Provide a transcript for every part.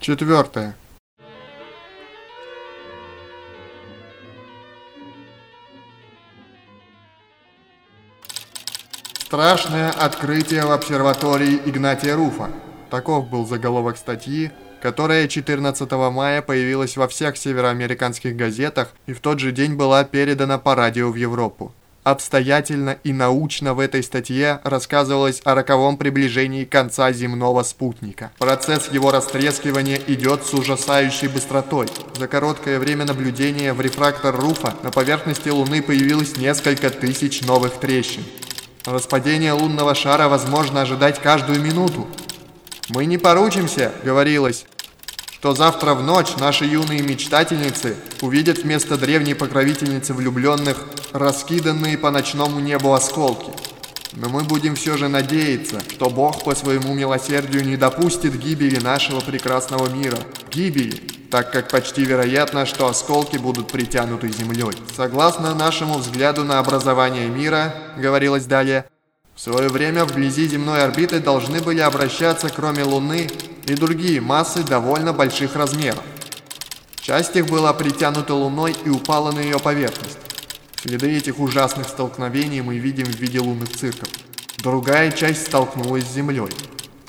Четвертое. Страшное открытие в обсерватории Игнатия Руфа. Таков был заголовок статьи, которая 14 мая появилась во всех североамериканских газетах и в тот же день была передана по радио в Европу. Обстоятельно и научно в этой статье рассказывалось о роковом приближении конца земного спутника. Процесс его растрескивания идет с ужасающей быстротой. За короткое время наблюдения в рефрактор Руфа на поверхности Луны появилось несколько тысяч новых трещин. Распадение лунного шара возможно ожидать каждую минуту. «Мы не поручимся», — говорилось, что завтра в ночь наши юные мечтательницы увидят вместо древней покровительницы влюбленных раскиданные по ночному небу осколки. Но мы будем все же надеяться, что Бог по своему милосердию не допустит гибели нашего прекрасного мира. Гибели, так как почти вероятно, что осколки будут притянуты землей. Согласно нашему взгляду на образование мира, говорилось далее, в свое время вблизи земной орбиты должны были обращаться, кроме Луны, и другие массы довольно больших размеров. Часть их была притянута Луной и упала на ее поверхность. Следы этих ужасных столкновений мы видим в виде лунных цирков. Другая часть столкнулась с Землей.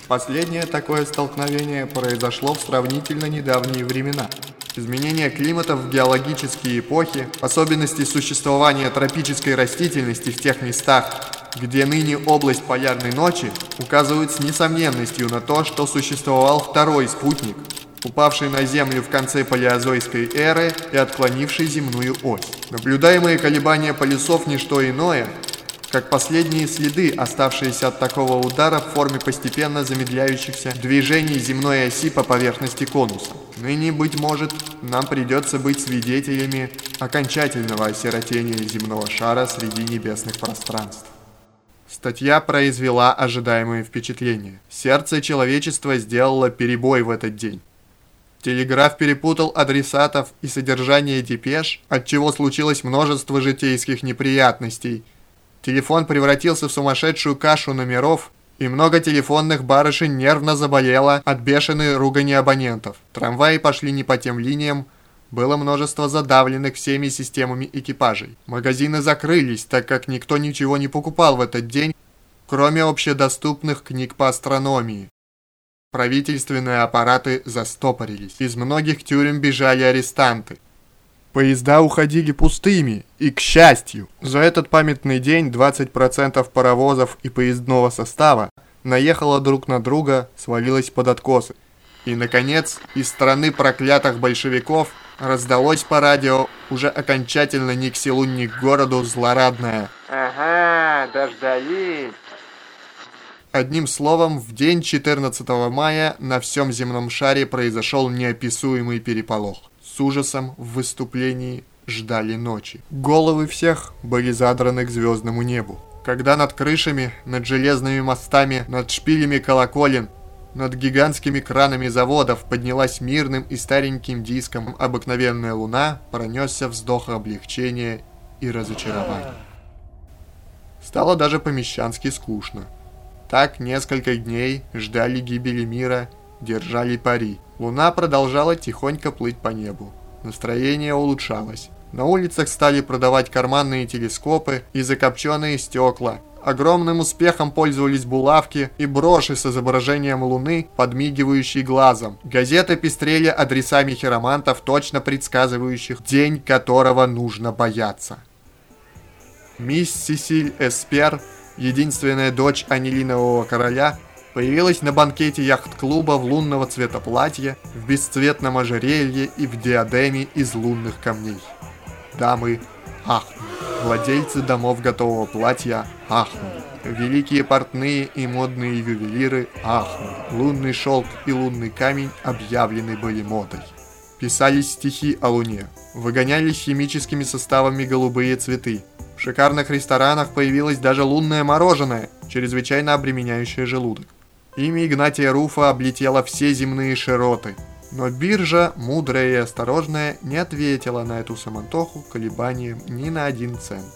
Последнее такое столкновение произошло в сравнительно недавние времена. Изменение климата в геологические эпохи, особенности существования тропической растительности в тех местах, где ныне область полярной ночи, указывают с несомненностью на то, что существовал второй спутник, упавший на Землю в конце палеозойской эры и отклонивший земную ось. Наблюдаемые колебания полюсов – не что иное, как последние следы, оставшиеся от такого удара в форме постепенно замедляющихся движений земной оси по поверхности конуса. Ныне, быть может, нам придется быть свидетелями окончательного осиротения земного шара среди небесных пространств. Статья произвела ожидаемое впечатление. Сердце человечества сделало перебой в этот день. Телеграф перепутал адресатов и содержание депеш, отчего случилось множество житейских неприятностей – Телефон превратился в сумасшедшую кашу номеров, и много телефонных барышень нервно заболело от бешеной ругани абонентов. Трамваи пошли не по тем линиям, было множество задавленных всеми системами экипажей. Магазины закрылись, так как никто ничего не покупал в этот день, кроме общедоступных книг по астрономии. Правительственные аппараты застопорились. Из многих тюрем бежали арестанты. Поезда уходили пустыми, и к счастью, за этот памятный день 20% паровозов и поездного состава наехало друг на друга, свалилось под откосы. И, наконец, из страны проклятых большевиков раздалось по радио уже окончательно ни к селу, ни к городу злорадное «Ага, дождались!» Одним словом, в день 14 мая на всем земном шаре произошел неописуемый переполох с ужасом в выступлении ждали ночи. Головы всех были задраны к звездному небу. Когда над крышами, над железными мостами, над шпилями колоколен, над гигантскими кранами заводов поднялась мирным и стареньким диском обыкновенная луна, пронесся вздох облегчения и разочарования. Стало даже помещански скучно. Так несколько дней ждали гибели мира держали пари. Луна продолжала тихонько плыть по небу. Настроение улучшалось. На улицах стали продавать карманные телескопы и закопченные стекла. Огромным успехом пользовались булавки и броши с изображением Луны, подмигивающей глазом. Газеты пестрели адресами хиромантов, точно предсказывающих день, которого нужно бояться. Мисс Сесиль Эспер, единственная дочь Анилинового короля, появилась на банкете яхт-клуба в лунного цвета платье, в бесцветном ожерелье и в диадеме из лунных камней. Дамы ахнули. Владельцы домов готового платья ахнули. Великие портные и модные ювелиры ахнули. Лунный шелк и лунный камень объявлены были модой. Писались стихи о луне. Выгонялись химическими составами голубые цветы. В шикарных ресторанах появилось даже лунное мороженое, чрезвычайно обременяющее желудок. Имя Игнатия Руфа облетело все земные широты. Но биржа, мудрая и осторожная, не ответила на эту самантоху колебанием ни на один цент.